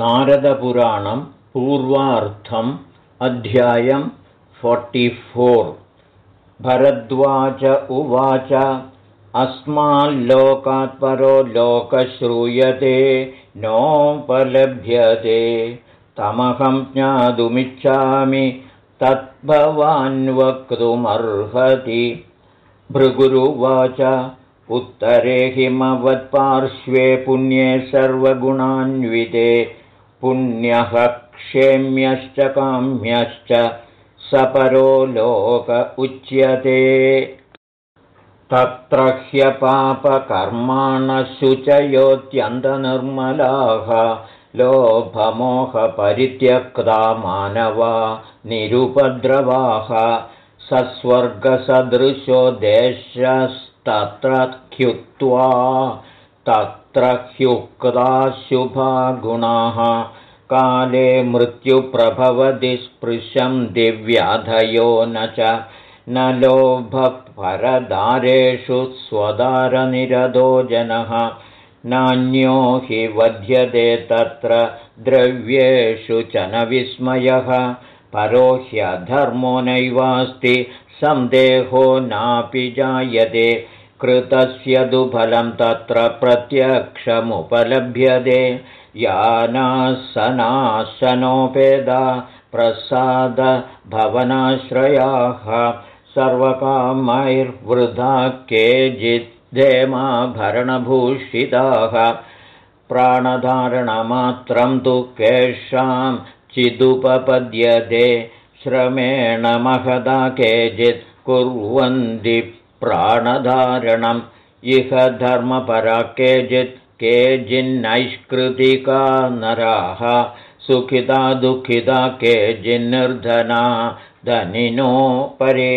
नारदपुराणं पूर्वार्थम् अध्यायं फोर्टिफोर् भरद्वाज उवाच अस्माल्लोकात् परो लोकश्रूयते नोपलभ्यते। तमहं ज्ञातुमिच्छामि तद्भवान् वक्तुमर्हति भृगुरुवाच उत्तरे हिमवत्पार्श्वे पुण्ये सर्वगुणान्विते पुण्यः क्षेम्यश्च काम्यश्च सपरो लोक उच्यते। तत्र ह्यपापकर्माणशुचयोत्यन्तनिर्मलाः लोभमोहपरित्यक्ता मानवा निरुपद्रवाः सस्वर्गसदृशो देशस्तत्र ह्युक्त्वा ह्युक्ताशुभा गुणाः काले मृत्युप्रभवति स्पृशं दिव्याधयो न च। न लोभपरदारेषु स्वदारनिरदो जनः। नान्यो हि वध्यते तत्र द्रव्येषु च न विस्मयः। परो ह्यधर्मो नैवास्ति सन्देहो नापि जायते कृतस्य दुफलं तत्र प्रत्यक्षमुपलभ्यते। यानासनाशनोपेदा प्रसादभवनाश्रयाः सर्वकामैर्वृधा केचिद्धेमाभरणभूषिताः प्राणधारणमात्रं तु केषां चिदुपपद्यते। श्रमेण महदा केचित् कुर्वन्ति प्राणधारणम्। इह धर्मपरा केचित् केचिन्नैष्कृतिका नराः। सुखिता दुःखिता केचिन्निर्धना धनिनो परे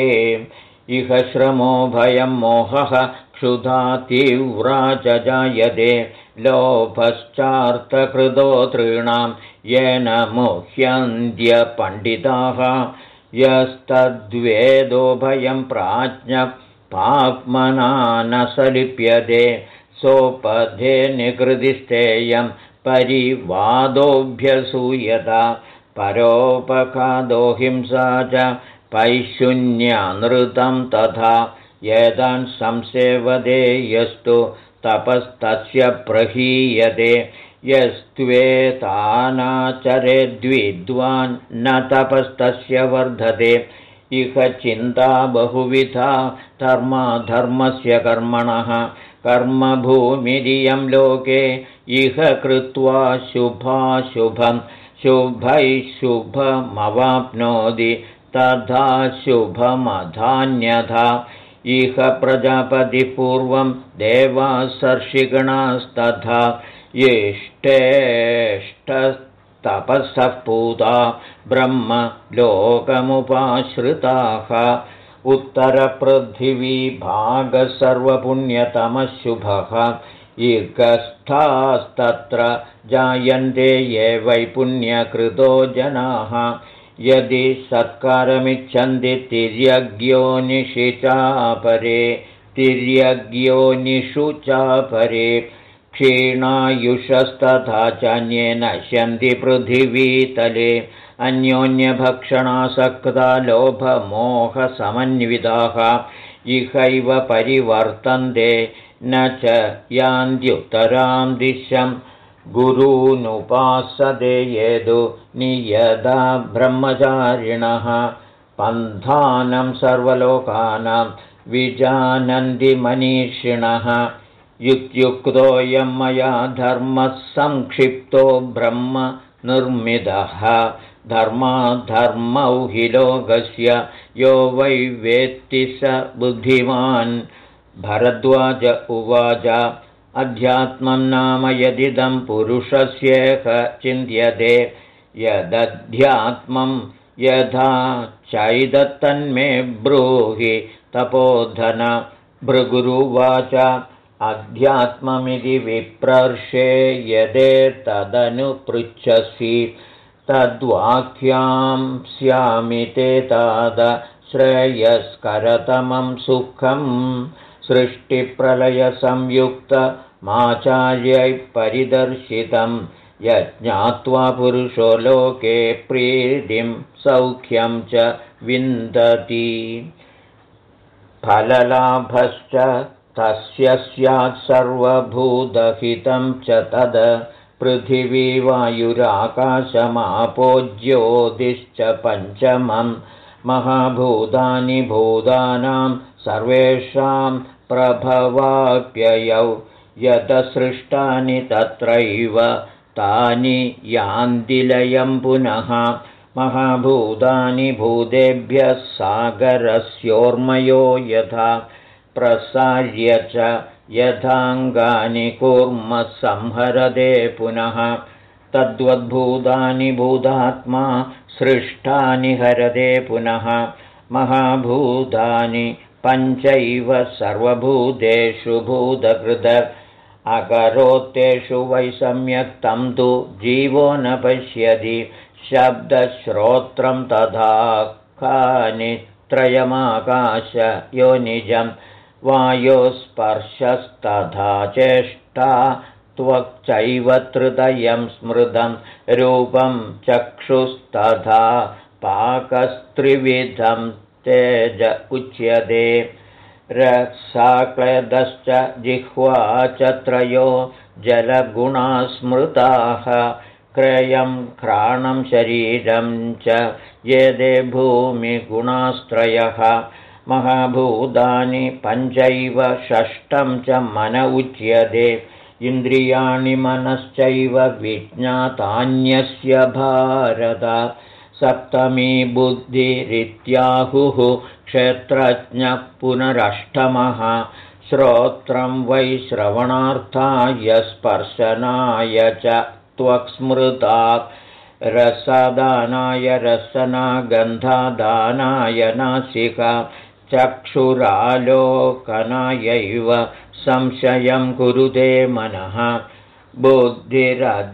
इह श्रमो भयं मोहः क्षुधा तीव्रा च जायते लोभश्चार्थकृतो तॄणां येन मुह्यन्त्यपण्डिताः यस्तद्वेदो भयं पाप्मना न सलिप्यते सोपधे निकृतिस्थेयं परिवादोऽभ्यसूयता परोपकादोहिंसा च पैशून्यानृतं तथा एतान् संसेवदे यस्तु तपस्तस्य प्रहीयते यस्त्वेतानाचरेद्विद्वान् न तपस्तस्य वर्धते इह चिन्ता बहुविधा धर्माधर्मस्य कर्मणः। कर्मभूमिरियं लोके इह कृत्वा शुभाशुभं शुभैः शुभमवाप्नोति तथा शुभमधान्यथा। इह प्रजापतिपूर्वं देवासर्षिगणास्तथा येष्टेष्टस्तपःसः पूता ब्रह्म लोकमुपाश्रिताः उत्तरपृथिवीभागसर्वपुण्यतमशुभः इकस्थास्तत्र जायन्ते ये वैपुण्यकृतो जनाः। यदि सत्कारमिच्छन्ति तिर्यज्ञोनिषि चापरे तिर्यज्ञोनिषु चापरे क्षीणायुषस्तथा चान्ये नश्यन्ति पृथिवीतले अन्योन्यभक्षणासक्ता लोभमोहसमन्विताः। इहैव परिवर्तन्ते न च यान्त्युत्तरां दिशं गुरूनुपासदे येदु नियदा ब्रह्मचारिणः। पन्थानं सर्वलोकानां विजानन्ति मनीषिणः युक्त्युक्तोऽयं मया धर्मः संक्षिप्तो ब्रह्म निर्मितः। धर्माधर्मौ हि लोकस्य यो वै वेत्ति स बुद्धिमान्। भरद्वाज उवाच अध्यात्मं नाम यदिदं पुरुषस्येह चिन्त्यते यदध्यात्मं यथा चैदत्तन्मे ब्रूहि तपोधन। भृगुरुवाच अध्यात्ममिति विप्रर्षे यदेतदनुपृच्छसि तद्वाक्यां स्यामि ते ताद श्रेयस्करतमं सुखं सृष्टिप्रलयसंयुक्तमाचार्यैः परिदर्शितं यज्ञात्वा पुरुषो लोके प्रीतिं सौख्यं च विन्दति फललाभश्च तस्य स्यात् सर्वभूतहितं च तद् पृथिवी वायुराकाशमापोज्योतिश्च पञ्चमं। महाभूतानि भूतानां सर्वेषां प्रभवाप्ययौ। यतसृष्टानि तत्रैव तानि यान्तिलयं पुनः। महाभूतानि भूतेभ्यः सागरस्योर्मयो यथा प्रसार्य च यथाङ्गानि कुर्मः संहरदे पुनः। तद्वद्भूतानि भूतात्मा सृष्टानि हरदे पुनः। महाभूतानि पञ्चैव सर्वभूतेषु भूतकृत। अकरोत्तेषु वै सम्यक् तं तु जीवो न पश्यति। शब्दश्रोत्रं तथा कानि त्रयमाकाश योनिजम् वायोस्पर्शस्तथा चेष्टा त्वक्चैव त्रिदयं स्मृतं रूपं चक्षुस्तथा पाकस्त्रिविधं तेज उच्यते। रसाक्लदश्च जिह्वा च त्रयो जलगुणा स्मृताः क्रयं घ्राणं शरीरं च यदे भूमिगुणास्त्रयः महाभूतानि पञ्चैव षष्ठं च मन उच्यते। इन्द्रियाणि मनश्चैव विज्ञातान्यस्य भारत। सप्तमी बुद्धिरित्याहुः क्षेत्रज्ञः पुनरष्टमः। श्रोत्रं वै श्रवणार्थाय स्पर्शनाय च त्वक्स्मृता रसदानाय रसनागन्धादानाय नासिका चक्षुरालोकनायैव संशयं कुरुते मनः बुद्धिरध्यवसानाय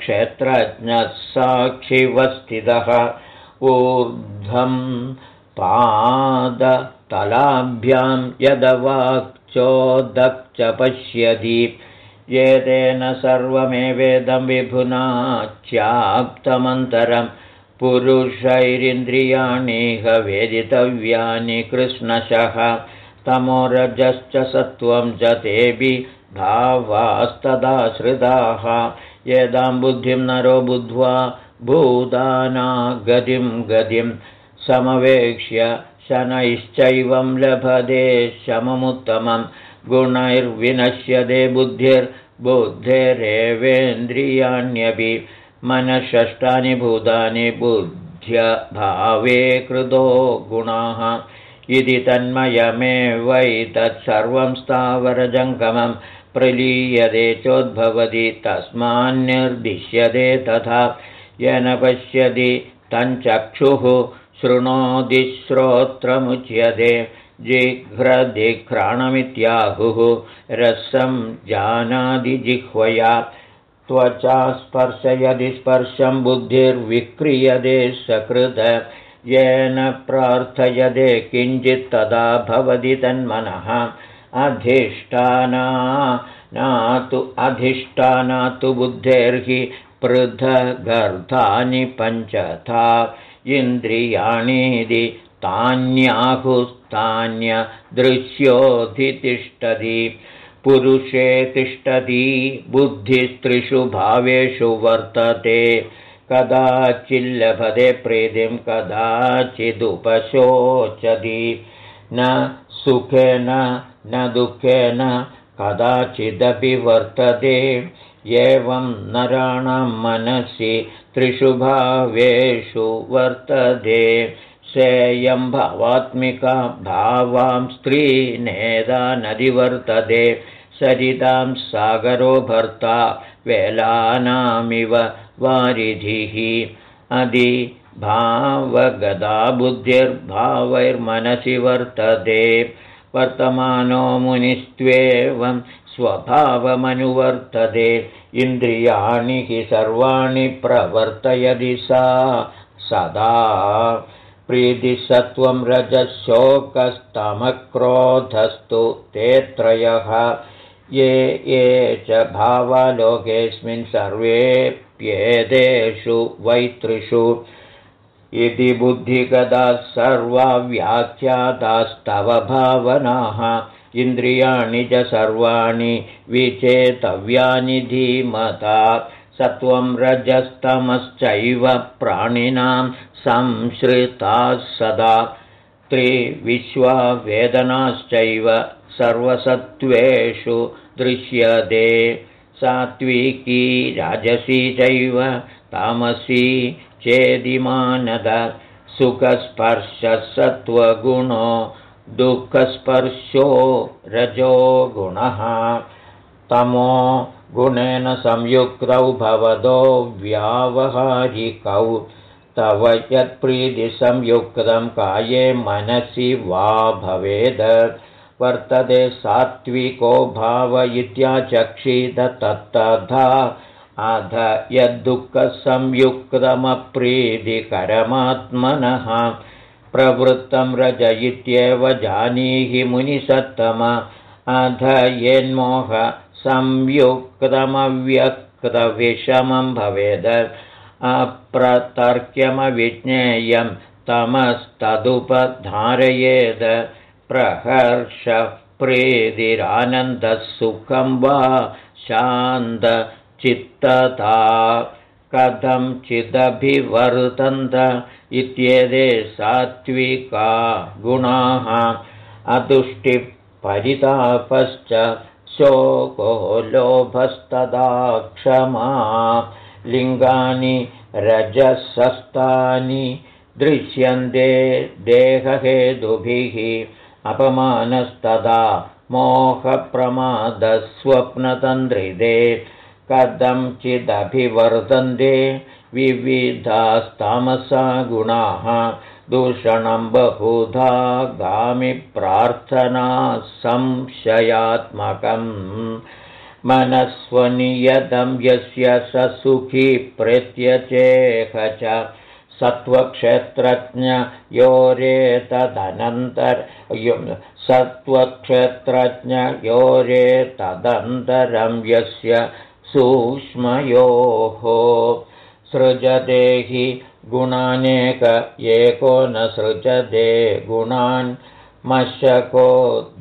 क्षेत्रज्ञः साक्षिवस्थितः ऊर्ध्वं पादतलाभ्यां यदवाक्चोदक् च पश्यति एतेन सर्वमेवेदं विभुना च्याप्तमन्तरम् पुरुषैरिन्द्रियाणीह वेदितव्यानि कृष्णशः। तमोरजश्च सत्त्वं च तेऽपि भावास्तदाश्रिताः। यदां बुद्धिं नरो बुद्ध्वा भूतानागतिं गतिं समवेक्ष्य शनैश्चैवं लभते शममुत्तमं। गुणैर्विनश्यते बुद्धिर्बुद्धेरेवेन्द्रियाण्यपि मनःषष्ठानि भूतानि बुद्ध्यभावे कृतो गुणाः। इति तन्मयमेवैतत्सर्वं स्थावरजङ्गमं प्रलीयते चोद्भवति तस्मान्निर्दिश्यते तथा। येन पश्यति तञ्चक्षुः शृणोति श्रोत्रमुच्यते। जिघ्रदिघ्राणमित्याहुः रसं जानादिजिह्वया त्वचा स्पर्शयदि स्पर्शं बुद्धिर्विक्रियते सकृत येन प्रार्थयदे किञ्चित् तदा भवति तन्मनः। अधिष्ठाना नातु अधिष्ठानातु बुद्धेर्हि पृथगर्थानि पञ्चथा इन्द्रियाणीति तान्याहुस्तान्यदृश्योऽधितिष्ठति पुरुषे तिष्ठति बुद्धिस्त्रिषु भावेषु वर्तते कदाचिल्लभते प्रीतिं कदाचिदुपशोचति। न सुखेन न दुःखेन कदाचिदपि वर्तते। एवं नराणां मनसि त्रिषु भावेषु वर्तते। सेयं भावात्मिका भावां स्त्रीनेदा नदिवर्तते सरितां सागरो भर्ता वेलानामिव वारिधिः। अधि भावगदा बुद्धिर्भावैर्मनसि वर्तते। वर्तमानो मुनिस्त्वेवं स्वभावमनुवर्तते। इन्द्रियाणि हि सर्वाणि प्रवर्तयदि सा सदा। प्रीतिसत्त्वं रजशोकस्तमक्रोधस्तु ते त्रयः ये ये च भावलोकेऽस्मिन् सर्वेऽप्येतेषु वैतृषु। इति बुद्धिगताः सर्वा व्याख्यातास्तव भावनाः। इन्द्रियाणि च सर्वाणि विचेतव्यानि धीमता। सत्वं रजस्तमश्चैव प्राणिनां संश्रिताः सदा त्रिविश्वावेदनाश्चैव सर्वसत्त्वेषु दृश्यते। सात्विकी राजसी चैव तामसी चेदिमानद सुखस्पर्शसत्त्वगुणो दुःखस्पर्शो रजो गुणः। तमो गुणेन संयुक्तौ भवदो व्यावहारिकौ तव यत्प्रीतिसंयुक्तं काये मनसि वा भवेद्। वर्तते सात्विको भाव इत्याचक्षित तत्तथा। अध यद्दुःखसंयुक्तमप्रीतिकरमात्मनः। प्रवृत्तं रज इत्येव जानीहि मुनिसत्तम। अध यन्मोहसंयुक्तमव्यक्तविषमं भवेद अप्रतर्क्यमविज्ञेयं तमस्तदुपधारयेद प्रहर्षप्रीतिरानन्दसुखं वा शान्तचित्तता कथं चिदभिवर्तन्त इत्येते सात्विका गुणाः अतुष्टिपरितापश्च शोको लोभस्तदा क्षमा लिङ्गानि रजसस्तानि दृश्यन्ते देहहेतुभिः अपमानस्तदा मोहप्रमादस्वप्नतन्द्रिते कथञ्चिदभिवर्तन्ते विविधास्तामसा गुणाः दूषणं बहुधा गामिप्रार्थना संशयात्मकम् मनस्वनियतं यस्य स सुखी प्रेत्यचेह च सत्त्वक्षेत्रज्ञयोरेतदनन्तर सत्त्वक्षेत्रज्ञयोरेतदन्तरं यस्य सूक्ष्मयोः। सृजते हि गुणानेक एको न सृजते गुणान् मशको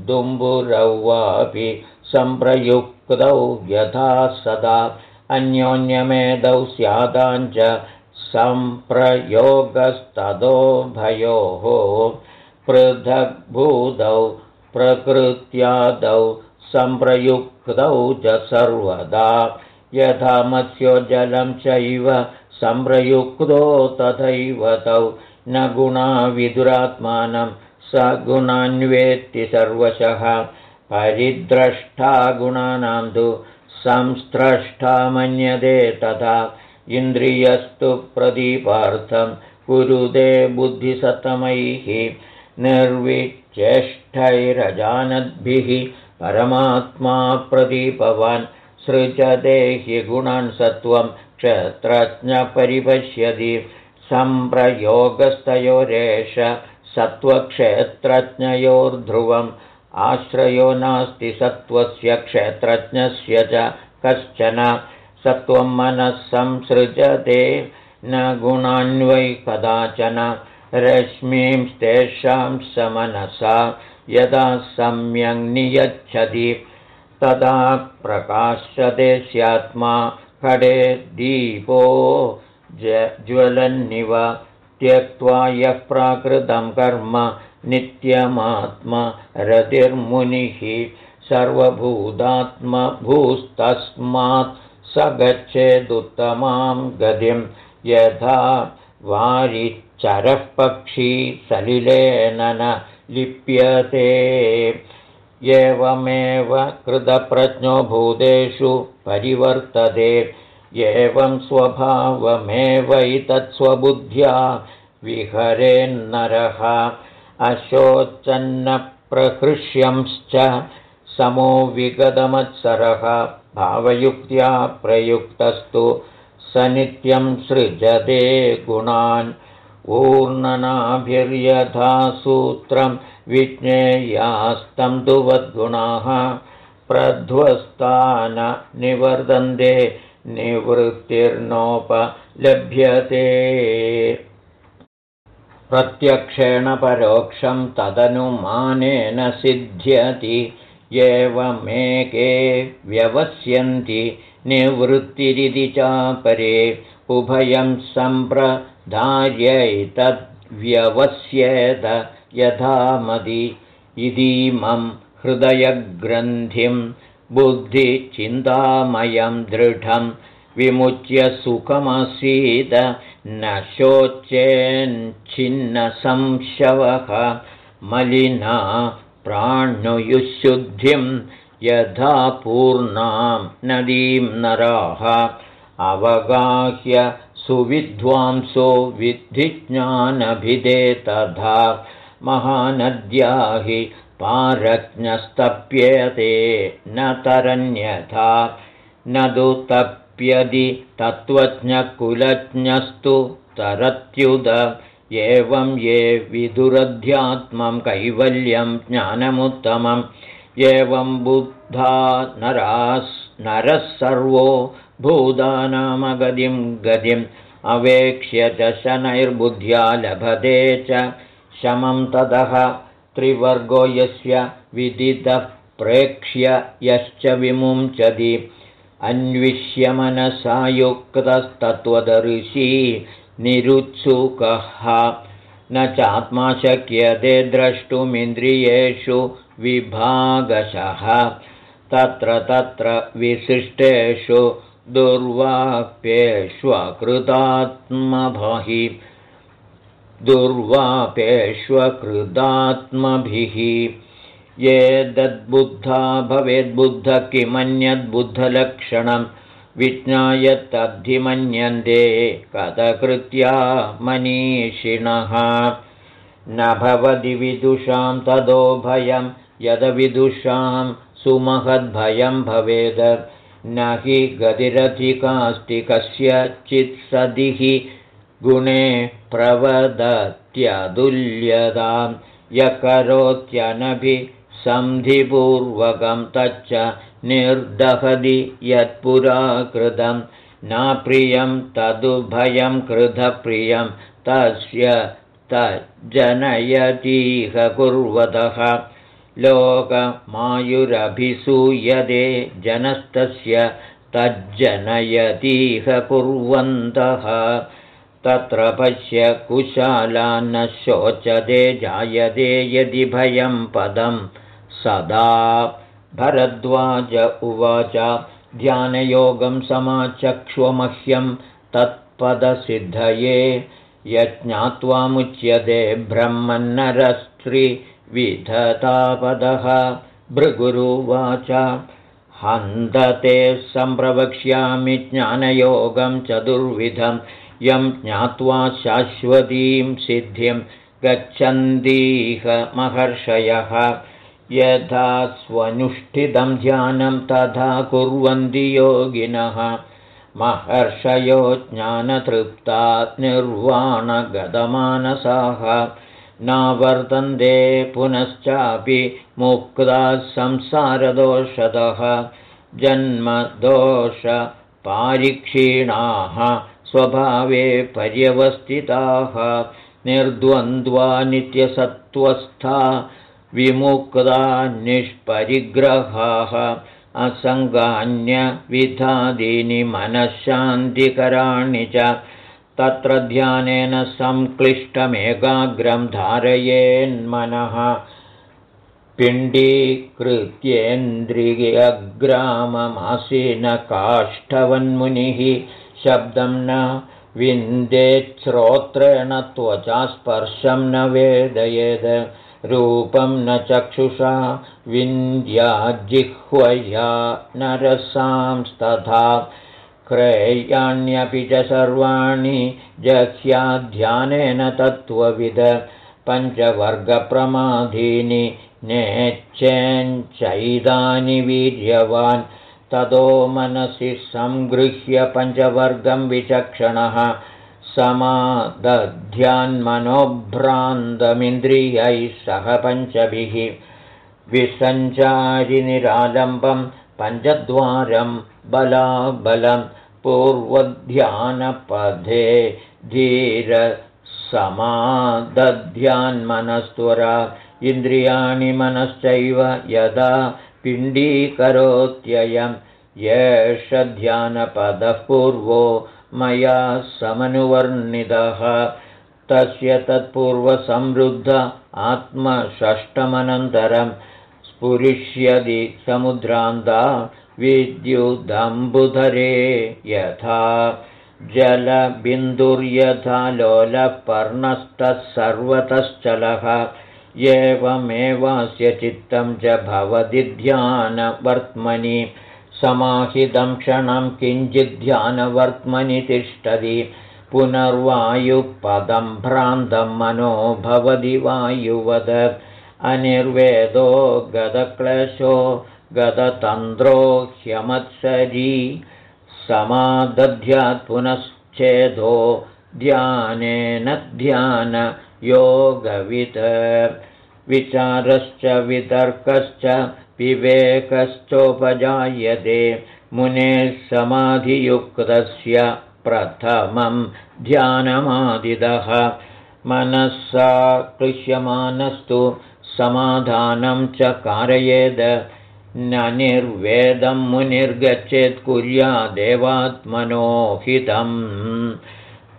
दुम्बुरौ वापि सम्प्रयुक्तौ यथा सदा अन्योन्यमेदौ स्यादाञ्च सम्प्रयोगस्तदोभयोः पृथग्भूतौ प्रकृत्यादौ सम्प्रयुक्तौ च सर्वदा यथा मत्स्यो जलं चैव सम्प्रयुक्तो तथैव तौ न गुणा विदुरात्मानं स गुणान्वेत्ति सर्वशः परिद्रष्टा गुणानां तु संस्त्रष्टा मन्यते तथा इन्द्रियस्तु प्रदीपार्थं कुरुदे बुद्धिसतमैः निर्विचेष्टैरजानद्भिः परमात्मा प्रदीपवान् सृजते हि गुणान् सत्त्वं क्षत्रज्ञपरिपश्यति सम्प्रयोगस्तयोरेष सत्त्वक्षेत्रज्ञयोर्ध्रुवम् आश्रयो नास्ति सत्त्वस्य क्षेत्रज्ञस्य च कश्चन। सत्त्वं मनः संसृजते न गुणान्वै कदाचन। रश्मींस्तेषां समनसा यदा सम्यङ् नियच्छति तदा प्रकाश्यते स्यात्मा। खडे दीपो ज्वलन्निव त्यक्त्वा यः प्राकृतं कर्म नित्यमात्मा रतिर्मुनिः सर्वभूतात्मभूस्तस्मात् स गच्छेदुत्तमां गतिं यथा वारिचरः पक्षी सलिलेन न लिप्यते। एवमेव कृतप्रज्ञो भूतेषु परिवर्तते। एवं स्वभावमेवैतत्स्वबुद्ध्या विहरेन्नरः अशोचन्नप्रहृष्यंश्च समो विगतमत्सरः भावयुक्त्या प्रयुक्तस्तु स नित्यं सृजते गुणान्। ऊर्णनाभिर्यथा सूत्रं विज्ञेयास्तं तु वद्गुणाः। प्रध्वस्तान निवर्तन्ते निवृत्तिर्नोपलभ्यते प्रत्यक्षेण परोक्षं तदनुमानेन सिद्ध्यति एवमेके व्यवस्यन्ति निवृत्तिरिति चापरे उभयं सम्प्रदार्यैतद्व्यवस्येत यथा मदि इदीमं हृदयग्रन्थिं बुद्धिचिन्तामयं दृढं विमुच्य सुखमसीद। न शोचेन्छिन्नसंशवः मलिना प्राणुयुशुद्धिं यथा पूर्णां नदीं नराः। अवगाह्य सुविद्वांसो विद्धिज्ञानभिदे तथा महानद्या हि पारज्ञस्तप्यते न तरन्यथा। न तु तप्यदि तत्त्वज्ञकुलज्ञस्तु तरत्युद एवं ये विदुरध्यात्मं कैवल्यं ज्ञानमुत्तमम् एवं बुद्धा नरास् नरः सर्वो भूतानामगतिं गतिम् अवेक्ष्य च शनैर्बुद्ध्या लभते च शमं ततः त्रिवर्गो यस्य विदितः प्रेक्ष्य यश्च विमुञ्चति अन्विष्य मनसा युक्तस्तत्त्वदर्शी निरुत्सुकः। न चात्मा शक्यते द्रष्टुमिन्द्रियेषु विभागशः। तत्र तत्र विशिष्टेषु दुर्वाप्येष्वकृतात्मभि दुर्वापेष्वकृतात्मभिः ये दद्बुद्धा भवेद्बुद्ध किमन्यद्बुद्धलक्षणम् विज्ञाय तद्धिमन्यन्ते कथकृत्या मनीषिणः। न भवति विदुषां तदो भयं यदविदुषां सुमहद्भयं भवेद। न हि गतिरधिकास्ति कस्यचित्सदिः गुणे प्रवदत्यदुल्यतां य करोत्यनभिसन्धिपूर्वकं तच्च निर्दहति यत्पुरा कृतं नाप्रियं तदुभयं कृतप्रियं तस्य तज्जनयतीह कुर्वतः। लोकमायुरभिसूयते जनस्तस्य तज्जनयतीह कुर्वन्तः। तत्र पश्य कुशालान्न शोचते जायते यदि भयं पदं सदा। भरद्वाज उवाच ध्यानयोगं समाचक्ष्वमह्यं तत्पदसिद्धये। यज्ञात्वामुच्यते ब्रह्मन्नरस्त्रिविधतापदः। भृगुरुवाच हन्तते सम्प्रवक्ष्यामि ज्ञानयोगं चतुर्विधं। यं ज्ञात्वा शाश्वतीं सिद्धिं गच्छन्तीह महर्षयः यथा स्वनुष्ठितं ध्यानं तथा कुर्वन्ति योगिनः। महर्षयो ज्ञानतृप्ता निर्वाणगतमानसाः। नावर्तन्ते पुनश्चापि मुक्ताः संसारदोषतः। जन्मदोषपारिक्षीणाः स्वभावे पर्यवस्थिताः। निर्द्वन्द्वा नित्यसत्त्वस्था विमुक्ता निष्परिग्रहाः असङ्गान्यविधादीनि मनःशान्तिकराणि च तत्र ध्यानेन संक्लिष्टमेकाग्रं धारयेन्मनः। पिण्डीकृत्येन्द्रियग्राममासीनकाष्ठवन्मुनिः शब्दं न विन्देच्छ्रोत्रेण त्वचा स्पर्शं न वेदयेद रूपं न चक्षुषा विन्द्याजिह्वया नरसांस्तथा क्रय्याण्यपि च सर्वाणि जह्याध्यानेन तत्त्वविद पञ्चवर्गप्रमाधीनि नेच्छेञ्चैदानि वीर्यवान् ततो मनसि सङ्गृह्य पञ्चवर्गं विचक्षणः समादध्यान्मनोभ्रान्तमिन्द्रियैः सह पञ्चभिः विसञ्चारिनिरालम्बं पञ्चद्वारं बलाबलं पूर्वध्यानपथे धीरसमादध्यान्मनस्त्वरा इन्द्रियाणि मनश्चैव यदा पिण्डीकरोत्ययं येष ध्यानपदः पूर्वो मया समनुवर्णितः। तस्य तत्पूर्वसमृद्ध आत्मषष्टमनन्तरं स्फुरिष्यदि समुद्रान्ता विद्युदम्बुधरे यथा जलबिन्दुर्यथा लोलपर्णस्तः सर्वतश्चलः। एवमेवास्य चित्तं च भवति ध्यानवर्त्मनि समाहितं क्षणं किञ्चिद्ध्यानवर्त्मनि तिष्ठति। पुनर्वायुपदं भ्रान्तं मनो भवति वायुवद। अनिर्वेदो गदक्लेशो गदतन्द्रो ह्यमत्सरी। समादध्यात् पुनश्चेदो ध्यानेन ध्यानयोगवित् विचारश्च वितर्कश्च विवेकश्चोपजायते मुनेः समाधियुक्तस्य प्रथमं ध्यानमादिदः। मनःसा क्लिश्यमानस्तु समाधानं च कारयेद। न निर्वेदं मुनिर्गच्छेत् कुर्यादेवात्मनो हितम्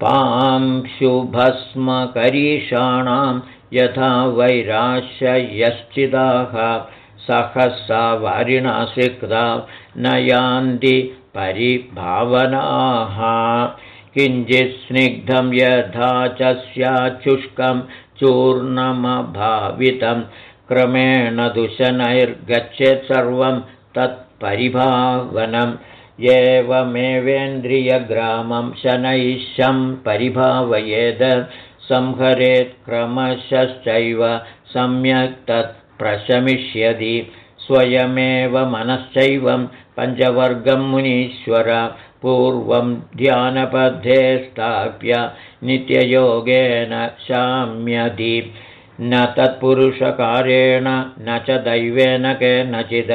पांशुभस्मकरीषाणां यथा वैराश्ययश्चिदाः सहसा वारिणा सिक्ता न यान्ति परिभावनाः। किञ्चित् स्निग्धं यथा च स्याच्छुष्कं चूर्णमभावितं। क्रमेण दूषणैर्गच्छेत् सर्वं तत्परिभावनम् एवमेवेन्द्रियग्रामं शनैशं परिभावयेद। संहरेत् क्रमशश्चैव सम्यक् तत् प्रशमिष्यति स्वयमेव मनश्चैवं पञ्चवर्गं मुनीश्वर पूर्वं ध्यानपद्धे स्थाप्य नित्ययोगेन शाम्यति। न तत्पुरुषकारेण न च दैवेन केनचित्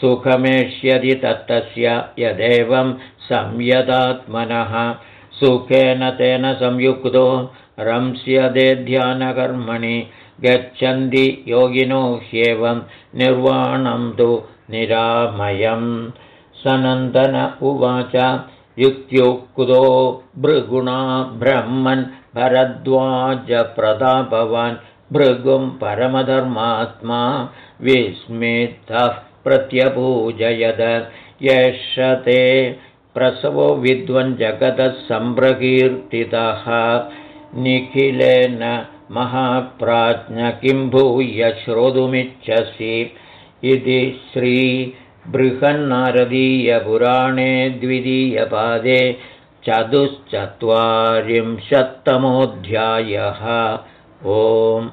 सुखमेष्यति तत्तस्य यदेवं संयदात्मनः सुखेन तेन संयुक्तो रंस्यदे ध्यानकर्मणि गच्छन्ति योगिनो ह्येवं निर्वाणं तु निरामयम्। सनन्दन उवाच युक्त्युक्तो भृगुणा ब्रह्मन् भरद्वाजप्रतापवान्। भृगुं परमधर्मात्मा विस्मितः प्रत्यपूजयद। एष ते प्रसवो विद्वञ्जगतः सम्प्रकीर्तितः। निखिलेन महाप्राज्ञ किं भूय श्रोतुमिच्छसि? इति श्रीबृहन्नारदीयपुराणे द्वितीयपादे चतुश्चत्वारिंशत्तमोऽध्यायः। ओम्